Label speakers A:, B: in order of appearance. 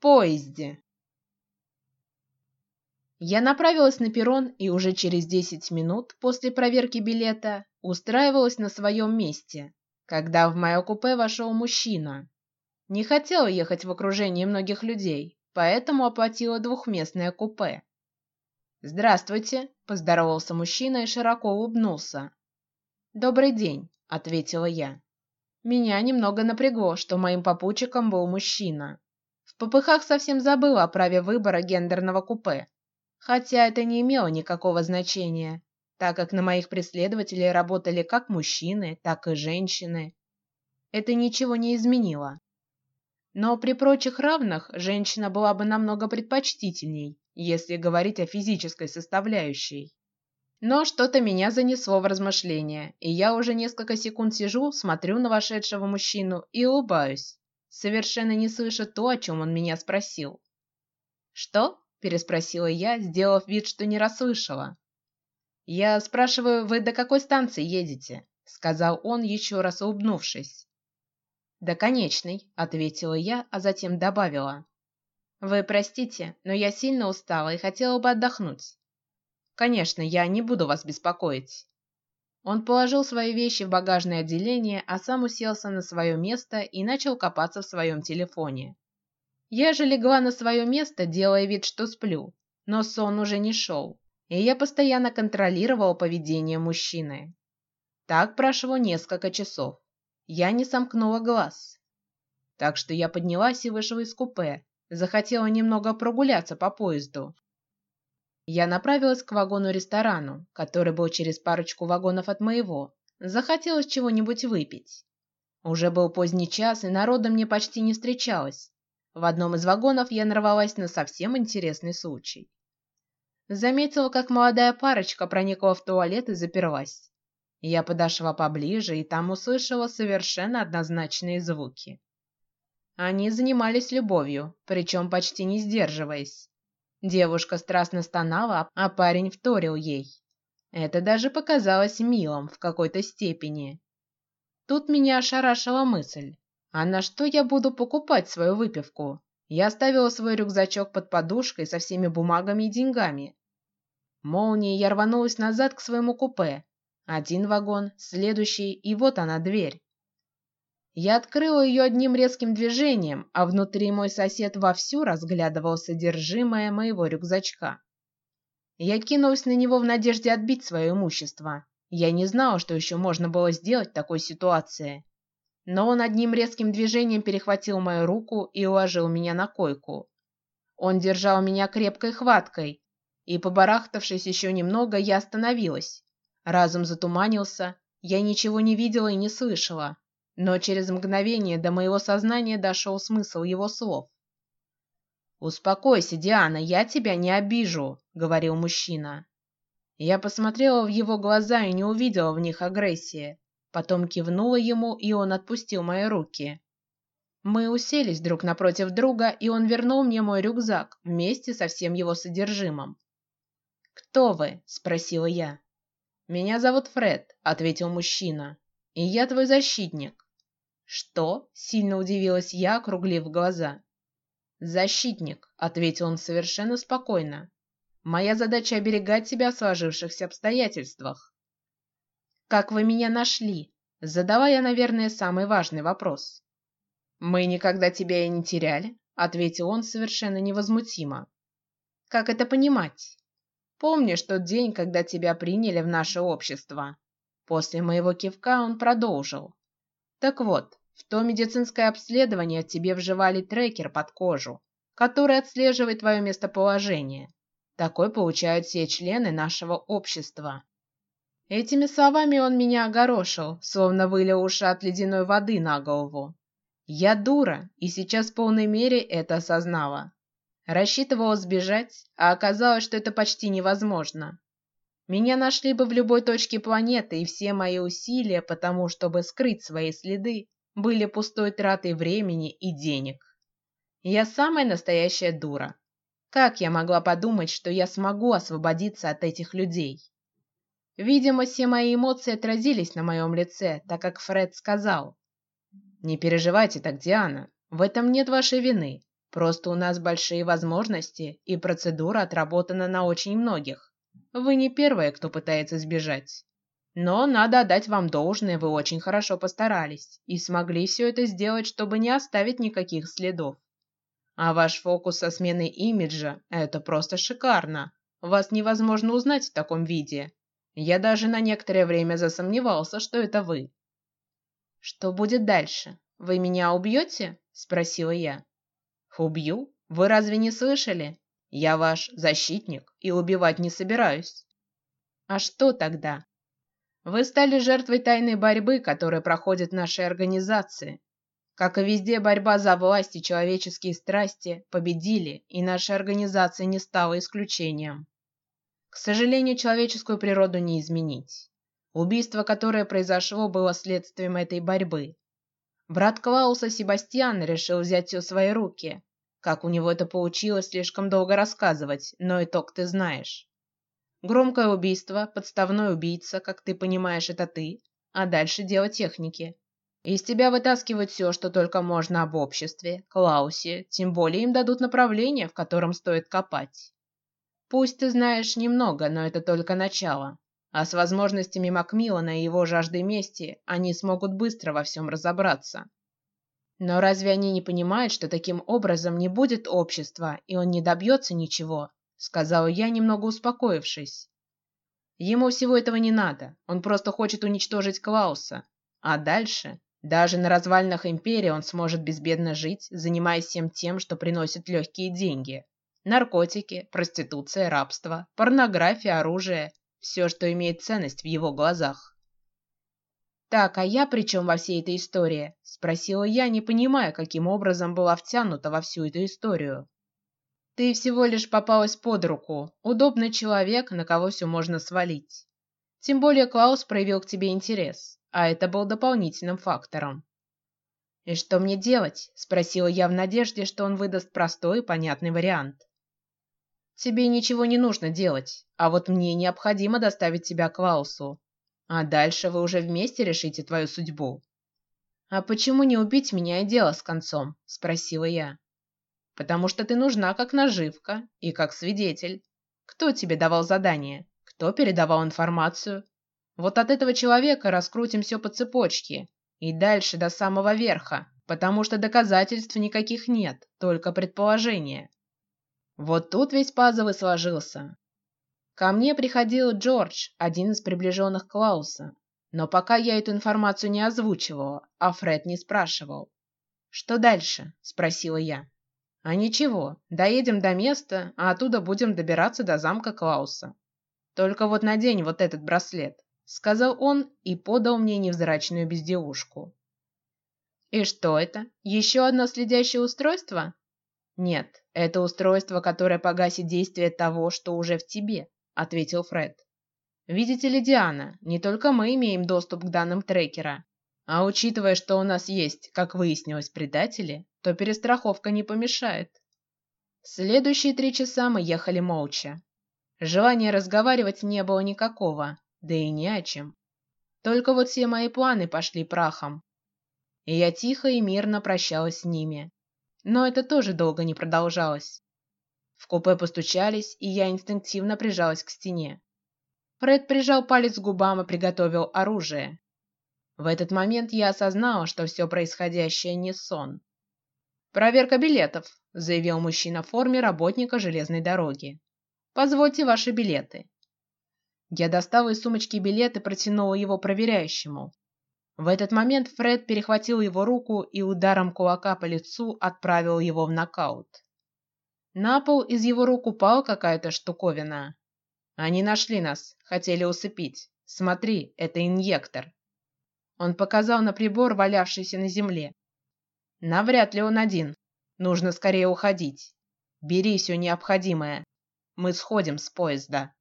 A: поезде. Я направилась на перрон и уже через десять минут после проверки билета устраивалась на своем месте, когда в мое купе вошел мужчина. Не хотела ехать в окружении многих людей, поэтому оплатила двухместное купе. Здравствуйте, поздоровался мужчина и широко улыбнулся. Добрый день, ответила я. Меня немного напрягло, что моим попутчиком был мужчина. Попыхах совсем забыла о праве выбора гендерного купе, хотя это не имело никакого значения, так как на моих преследователей работали как мужчины, так и женщины. Это ничего не изменило. Но при прочих равных женщина была бы намного предпочтительней, если говорить о физической составляющей. Но что-то меня занесло в размышления, и я уже несколько секунд сижу, смотрю на вошедшего мужчину и улыбаюсь, совершенно не слыша то, о чем он меня спросил. Что? переспросила я, сделав вид, что не расслышала. Я спрашиваю, вы до какой станции едете? сказал он еще раз улыбнувшись. До конечной, ответила я, а затем добавила: вы простите, но я сильно устала и хотела бы отдохнуть. Конечно, я не буду вас беспокоить. Он положил свои вещи в багажное отделение, а сам уселся на свое место и начал копаться в своем телефоне. Я же легла на свое место, делая вид, что сплю, но сон уже не шел, и я постоянно контролировала поведение мужчины. Так прошло несколько часов. Я не сомкнула глаз, так что я поднялась и вышла из купе. Захотела немного прогуляться по поезду, я направилась к вагону-ресторану, который был через парочку вагонов от моего. Захотелось чего-нибудь выпить. Уже был поздний час, и народа мне почти не встречалось. В одном из вагонов я нарвалась на совсем интересный случай. Заметила, как молодая парочка проникла в туалет и заперлась. Я подошла поближе и там услышала совершенно однозначные звуки. Они занимались любовью, причем почти не сдерживаясь. Девушка страстно стонала, а парень вторил ей. Это даже показалось милым в какой-то степени. Тут меня ошарашила мысль: а на что я буду покупать свою выпивку? Я оставила свой рюкзачок под подушкой со всеми бумагами и деньгами. Молнией я рванулась назад к своему купе. Один вагон, следующий, и вот она дверь. Я открыла ее одним резким движением, а внутри мой сосед вовсю разглядывал содержимое моего рюкзачка. Я кинулась на него в надежде отбить свое имущество. Я не знала, что еще можно было сделать в такой ситуации. Но он одним резким движением перехватил мою руку и уложил меня на койку. Он держал меня крепкой хваткой, и побарахтавшись еще немного, я остановилась. Разум затуманился, я ничего не видела и не слышала но через мгновение до моего сознания дошел смысл его слов. Успокойся, Диана, я тебя не обижу, говорил мужчина. Я посмотрела в его глаза и не увидела в них агрессии. Потом кивнула ему, и он отпустил мои руки. Мы уселись друг напротив друга, и он вернул мне мой рюкзак вместе со всем его содержимым. Кто вы? спросила я. Меня зовут Фред, ответил мужчина, и я твой защитник. Что? Сильно удивилась я, округлив глаза. Защитник, ответил он совершенно спокойно. Моя задача оберегать тебя в сложившихся обстоятельствах. Как вы меня нашли? Задала я, наверное, самый важный вопрос. Мы никогда тебя и не теряли, ответил он совершенно невозмутимо. Как это понимать? Помнишь тот день, когда тебя приняли в наше общество? После моего кивка он продолжил. Так вот, в то медицинское обследование тебе вживали трекер под кожу, который отслеживает твое местоположение. Такой получают все члены нашего общества. Этими словами он меня огорошил, словно вылил ушат ледяной воды на голову. Я дура, и сейчас в полной мере это осознала. Рассчитывала сбежать, а оказалось, что это почти невозможно. Меня нашли бы в любой точке планеты, и все мои усилия, потому чтобы скрыть свои следы, были пустой тратой времени и денег. Я самая настоящая дура. Как я могла подумать, что я смогу освободиться от этих людей? Видимо, все мои эмоции отразились на моем лице, так как Фред сказал: "Не переживайте так, Диана. В этом нет вашей вины. Просто у нас большие возможности, и процедура отработана на очень многих. Вы не первая, кто пытается сбежать. Но надо отдать вам должное, вы очень хорошо постарались и смогли все это сделать, чтобы не оставить никаких следов. А ваш фокус со сменой имиджа – это просто шикарно. Вас невозможно узнать в таком виде. Я даже на некоторое время засомневался, что это вы. Что будет дальше? Вы меня убьете? – спросила я. Убью? Вы разве не слышали? Я ваш защитник и убивать не собираюсь. А что тогда? Вы стали жертвой тайной борьбы, которая проходит в нашей организации. Как и везде, борьба за власть и человеческие страсти победили, и наша организация не стала исключением. К сожалению, человеческую природу не изменить. Убийство, которое произошло, было следствием этой борьбы. Брат Клауса Себастьян решил взять все в свои руки. Как у него это получилось, слишком долго рассказывать, но итог ты знаешь. Громкое убийство, подставной убийца, как ты понимаешь, это ты, а дальше дело техники. Из тебя вытаскивают все, что только можно об обществе, Клаусе, тем более им дадут направление, в котором стоит копать. Пусть ты знаешь немного, но это только начало. А с возможностями Макмиллана и его жаждой мести они смогут быстро во всем разобраться. Но разве они не понимают, что таким образом не будет общества, и он не добьется ничего? Сказала я, немного успокоившись. Ему всего этого не надо, он просто хочет уничтожить Клауса, а дальше даже на развалинах империи он сможет безбедно жить, занимаясь всем тем, что приносит легкие деньги: наркотики, проституция, рабство, порнография, оружие, все, что имеет ценность в его глазах. Так, а я при чем во всей этой истории? спросила я, не понимая, каким образом была втянута во всю эту историю. Ты всего лишь попалась под руку, удобный человек, на кого все можно свалить. Тем более Клаус проявил к тебе интерес, а это был дополнительным фактором. И что мне делать? спросила я в надежде, что он выдаст простой и понятный вариант. Тебе ничего не нужно делать, а вот мне необходимо доставить тебя к Клаусу, а дальше вы уже вместе решите твою судьбу. А почему не убить меня и дело с концом? спросила я потому что ты нужна как наживка и как свидетель. Кто тебе давал задание? Кто передавал информацию? Вот от этого человека раскрутим все по цепочке и дальше до самого верха, потому что доказательств никаких нет, только предположения. Вот тут весь и сложился. Ко мне приходил Джордж, один из приближенных Клауса, но пока я эту информацию не озвучивала, а Фред не спрашивал. Что дальше? – спросила я. А ничего, доедем до места, а оттуда будем добираться до замка Клауса. Только вот надень вот этот браслет, сказал он и подал мне невзрачную безделушку. И что это? Еще одно следящее устройство? Нет, это устройство, которое погасит действие того, что уже в тебе, ответил Фред. Видите ли, Диана, не только мы имеем доступ к данным трекера, а учитывая, что у нас есть, как выяснилось, предатели, то перестраховка не помешает. Следующие три часа мы ехали молча. Желания разговаривать не было никакого, да и не о чем. Только вот все мои планы пошли прахом, и я тихо и мирно прощалась с ними. Но это тоже долго не продолжалось. В купе постучались, и я инстинктивно прижалась к стене. Фред прижал палец к губам и приготовил оружие. В этот момент я осознала, что все происходящее не сон. Проверка билетов, заявил мужчина в форме работника железной дороги. Позвольте ваши билеты. Я достала из сумочки билет и протянула его проверяющему. В этот момент Фред перехватил его руку и ударом кулака по лицу отправил его в нокаут. На пол из его рук упала какая-то штуковина. Они нашли нас, хотели усыпить. Смотри, это инъектор. Он показал на прибор, валявшийся на земле. Навряд ли он один. Нужно скорее уходить. Бери все необходимое. Мы сходим с поезда.